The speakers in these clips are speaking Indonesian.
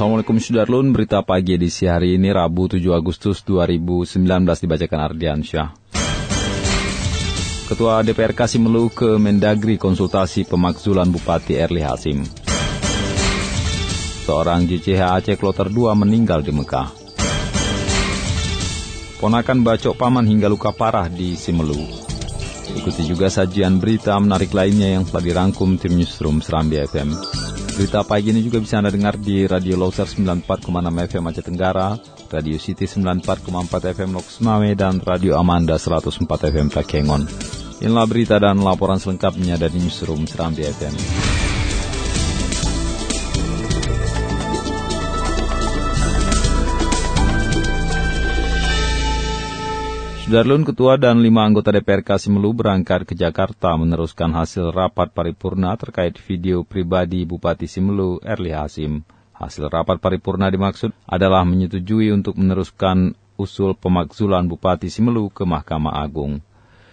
Assalamualaikum Sudarlun, berita pagi edisi hari ini Rabu 7 Agustus 2019 dibacakan Ardiansyah. Ketua DPR kasih melu ke Mendagri konsultasi pemakzulan Bupati Erli Hasim. Seorang JCH Aceh Kloter 2 meninggal di Mekah. Ponakan bacok paman hingga luka parah di Simelu. Ikuti juga sajian berita menarik lainnya yang telah dirangkum tim Newsroom Serambi FM. Berita pagi ini juga bisa Anda dengar di Radio Loser 94,6 FM Aceh Tenggara, Radio City 94,4 FM Loks Mame, dan Radio Amanda 104 FM Takengon. Inilah berita dan laporan selengkapnya dari Newsroom Serambi FM. Sudarlun Ketua dan lima anggota DPR Kasimelu berangkat ke Jakarta meneruskan hasil rapat paripurna terkait video pribadi Bupati Simelu Erli Hasim. Hasil rapat paripurna dimaksud adalah menyetujui untuk meneruskan usul pemakzulan Bupati Simelu ke Mahkamah Agung.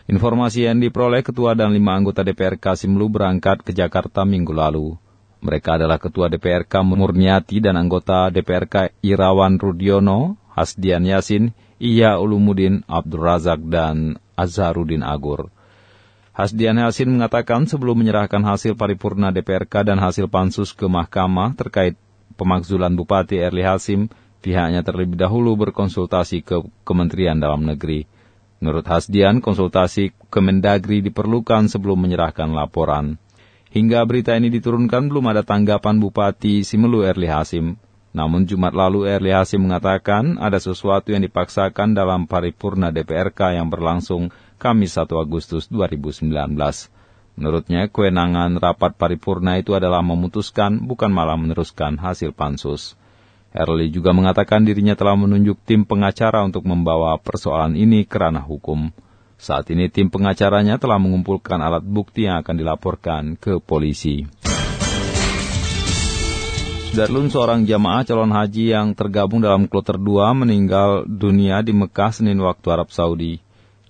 Informasi yang diperoleh Ketua dan lima anggota DPR Kasimelu berangkat ke Jakarta minggu lalu. Mereka adalah Ketua DPRK Murniati dan anggota DPRK Irawan Rudiono, Hasdian Yasin, Iya Ulumuddin, Abdul Razak, dan Azharuddin Agur. Hasdian Yasin mengatakan sebelum menyerahkan hasil paripurna DPRK dan hasil pansus ke mahkamah terkait pemakzulan Bupati Erli Hasim, pihaknya terlebih dahulu berkonsultasi ke Kementerian Dalam Negeri. Menurut Hasdian, konsultasi Kemendagri diperlukan sebelum menyerahkan laporan. Hingga berita ini diturunkan belum ada tanggapan Bupati Simelu Erli Hasim. Namun Jumat lalu Erli Hasim mengatakan ada sesuatu yang dipaksakan dalam paripurna DPRK yang berlangsung Kamis 1 Agustus 2019. Menurutnya, kewenangan rapat paripurna itu adalah memutuskan, bukan malah meneruskan hasil pansus. Erli juga mengatakan dirinya telah menunjuk tim pengacara untuk membawa persoalan ini ke ranah hukum. Saat ini tim pengacaranya telah mengumpulkan alat bukti yang akan dilaporkan ke polisi. Darlun seorang jamaah calon haji yang tergabung dalam kloter 2 meninggal dunia di Mekah Senin waktu Arab Saudi.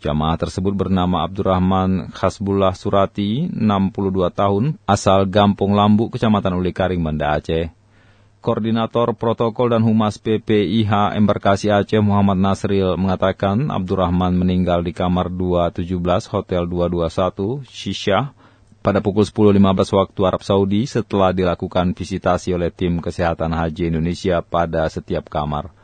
Jamaah tersebut bernama Abdurrahman Khasbullah Surati, 62 tahun, asal Gampung Lambu, Kecamatan Ulikaring, Banda Aceh. Koordinator Protokol dan Humas PPIH Embarkasi Aceh Muhammad Nasril mengatakan Abdurrahman meninggal di kamar 217 Hotel 221 Shisha pada pukul 10.15 waktu Arab Saudi setelah dilakukan visitasi oleh tim kesehatan haji Indonesia pada setiap kamar.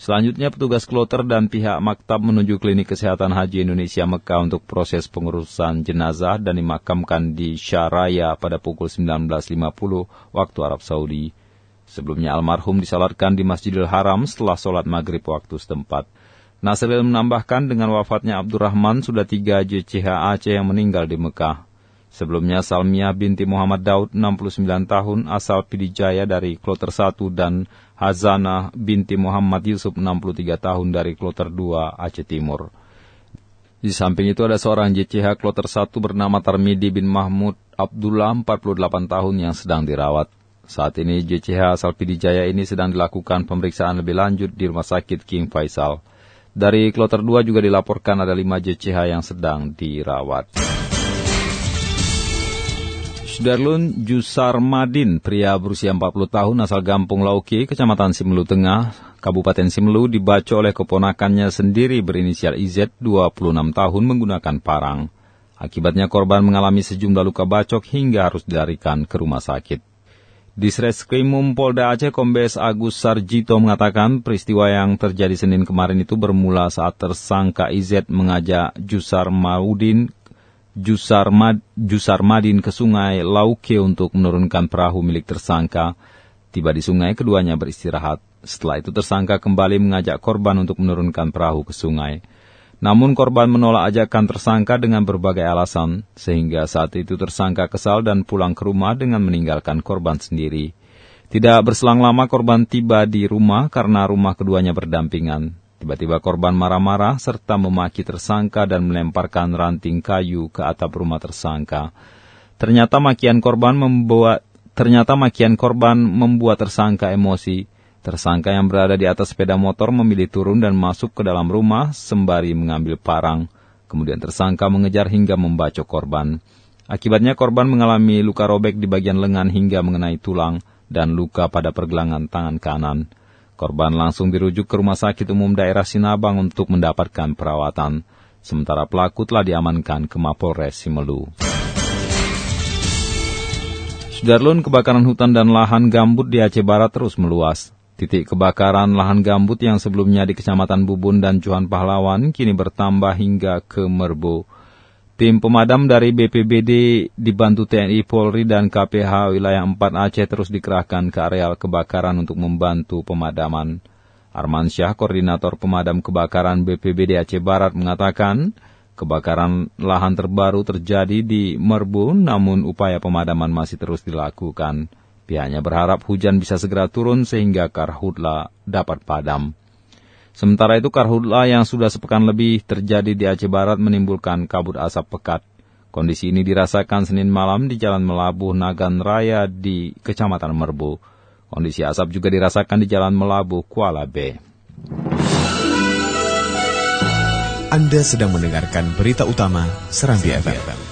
Selanjutnya petugas kloter dan pihak maktab menuju klinik kesehatan haji Indonesia Mekah untuk proses pengurusan jenazah dan dimakamkan di Syaraya pada pukul 19.50 waktu Arab Saudi. Sebelumnya almarhum disalatkan di Masjidil Haram setelah sholat maghrib waktu setempat. Nasril menambahkan dengan wafatnya Abdurrahman sudah tiga JCH Aceh yang meninggal di Mekah. Sebelumnya Salmiah binti Muhammad Daud, 69 tahun, asal Pidijaya dari Kloter 1 dan Hazana binti Muhammad Yusuf, 63 tahun dari Kloter 2 Aceh Timur. Di samping itu ada seorang JCH Kloter 1 bernama Tarmidi bin Mahmud Abdullah, 48 tahun yang sedang dirawat. Saat ini JCH asal Pidijaya ini sedang dilakukan pemeriksaan lebih lanjut di Rumah Sakit King Faisal. Dari Kloter 2 juga dilaporkan ada 5 JCH yang sedang dirawat. Sudarlun Jusarmadin, pria berusia 40 tahun asal Gampung Lauki, Kecamatan Simelu Tengah, Kabupaten Simelu dibaco oleh keponakannya sendiri berinisial IZ 26 tahun menggunakan parang. Akibatnya korban mengalami sejumlah luka bacok hingga harus dilarikan ke rumah sakit. Disreskrimum Polda Aceh Kombes Agus Sarjito mengatakan peristiwa yang terjadi Senin kemarin itu bermula saat tersangka IZ mengajak Jusar Maudin Jusar, Mad, Jusar Madin ke sungai Lauke untuk menurunkan perahu milik tersangka. Tiba di sungai, keduanya beristirahat. Setelah itu tersangka kembali mengajak korban untuk menurunkan perahu ke sungai. Namun korban menolak ajakan tersangka dengan berbagai alasan, sehingga saat itu tersangka kesal dan pulang ke rumah dengan meninggalkan korban sendiri. Tidak berselang lama korban tiba di rumah karena rumah keduanya berdampingan. Tiba-tiba korban marah-marah serta memaki tersangka dan melemparkan ranting kayu ke atap rumah tersangka. Ternyata makian korban membuat ternyata makian korban membuat tersangka emosi. Tersangka yang berada di atas sepeda motor memilih turun dan masuk ke dalam rumah sembari mengambil parang. Kemudian tersangka mengejar hingga membacok korban. Akibatnya korban mengalami luka robek di bagian lengan hingga mengenai tulang dan luka pada pergelangan tangan kanan. Korban langsung dirujuk ke Rumah Sakit Umum Daerah Sinabang untuk mendapatkan perawatan. Sementara pelaku telah diamankan ke Mapolres Simelu. Sudarlun kebakaran hutan dan lahan gambut di Aceh Barat terus meluas. Titik kebakaran lahan gambut yang sebelumnya di Kecamatan Bubun dan Cuhan Pahlawan kini bertambah hingga ke Merbo. Tim pemadam dari BPBD dibantu TNI Polri dan KPH wilayah 4 Aceh terus dikerahkan ke areal kebakaran untuk membantu pemadaman. Arman Syah, Koordinator Pemadam Kebakaran BPBD Aceh Barat mengatakan, kebakaran lahan terbaru terjadi di Merbu namun upaya pemadaman masih terus dilakukan. Pihaknya berharap hujan bisa segera turun sehingga karhutla dapat padam. Sementara itu karhutla yang sudah sepekan lebih terjadi di Aceh Barat menimbulkan kabut asap pekat. Kondisi ini dirasakan Senin malam di Jalan Melabuh Nagan Raya di Kecamatan Merbu. Kondisi asap juga dirasakan di Jalan Melabuh Kuala B. Anda sedang mendengarkan berita utama Serambi FM.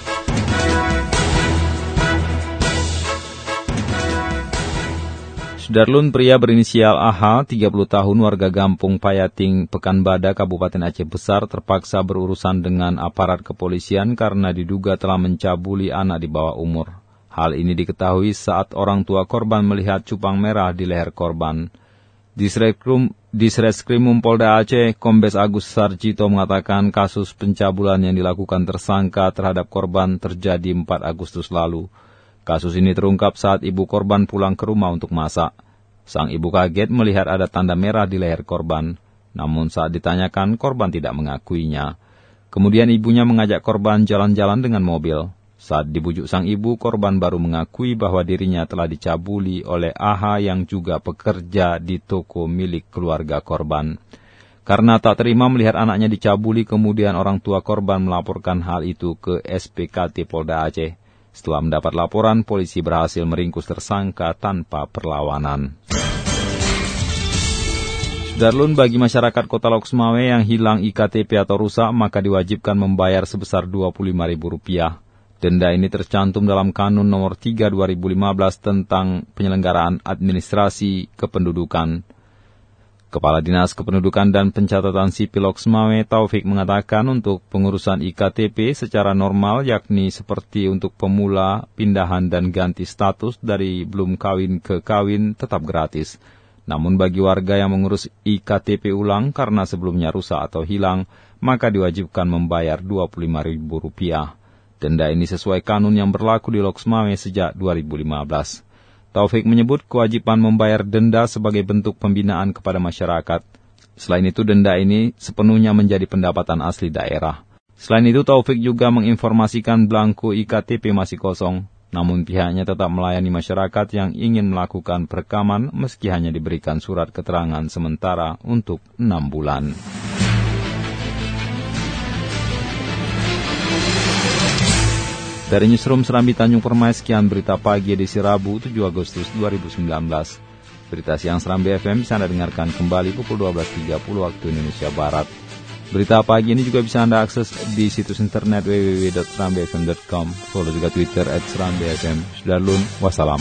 Sudarlun pria berinisial AH, 30 tahun warga Gampung Payating, Pekanbada, Kabupaten Aceh Besar terpaksa berurusan dengan aparat kepolisian karena diduga telah mencabuli anak di bawah umur. Hal ini diketahui saat orang tua korban melihat cupang merah di leher korban. Disreskrim, Disreskrimum Polda Aceh, Kombes Agus Sarjito mengatakan kasus pencabulan yang dilakukan tersangka terhadap korban terjadi 4 Agustus lalu. Kasus ini terungkap saat ibu korban pulang ke rumah untuk masak. Sang ibu kaget melihat ada tanda merah di leher korban, namun saat ditanyakan korban tidak mengakuinya. Kemudian ibunya mengajak korban jalan-jalan dengan mobil. Saat dibujuk sang ibu, korban baru mengakui bahwa dirinya telah dicabuli oleh AHA yang juga pekerja di toko milik keluarga korban. Karena tak terima melihat anaknya dicabuli, kemudian orang tua korban melaporkan hal itu ke SPKT Polda Aceh. Setelah mendapat laporan, polisi berhasil meringkus tersangka tanpa perlawanan. Darlun bagi masyarakat kota Loksmawe yang hilang IKTP atau rusak, maka diwajibkan membayar sebesar Rp25.000. Denda ini tercantum dalam Kanun Nomor 3 2015 tentang penyelenggaraan administrasi kependudukan. Kepala Dinas Kependudukan dan Pencatatan Sipil Oksmawe Taufik mengatakan untuk pengurusan IKTP secara normal yakni seperti untuk pemula, pindahan dan ganti status dari belum kawin ke kawin tetap gratis. Namun bagi warga yang mengurus IKTP ulang karena sebelumnya rusak atau hilang, maka diwajibkan membayar Rp25.000. Denda ini sesuai kanun yang berlaku di Loksmawe sejak 2015. Taufik menyebut kewajiban membayar denda sebagai bentuk pembinaan kepada masyarakat. Selain itu, denda ini sepenuhnya menjadi pendapatan asli daerah. Selain itu, Taufik juga menginformasikan belangku IKTP masih kosong, namun pihaknya tetap melayani masyarakat yang ingin melakukan perekaman meski hanya diberikan surat keterangan sementara untuk enam bulan. Dari Newsroom Serambi Tanjung Permai, sekian berita pagi edisi Rabu 7 Agustus 2019. Berita siang Serambi FM bisa Anda dengarkan kembali pukul 12.30 waktu Indonesia Barat. Berita pagi ini juga bisa Anda akses di situs internet www.serambifm.com. Follow juga Twitter at Serambi FM. Sudah lun, wassalam.